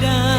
ada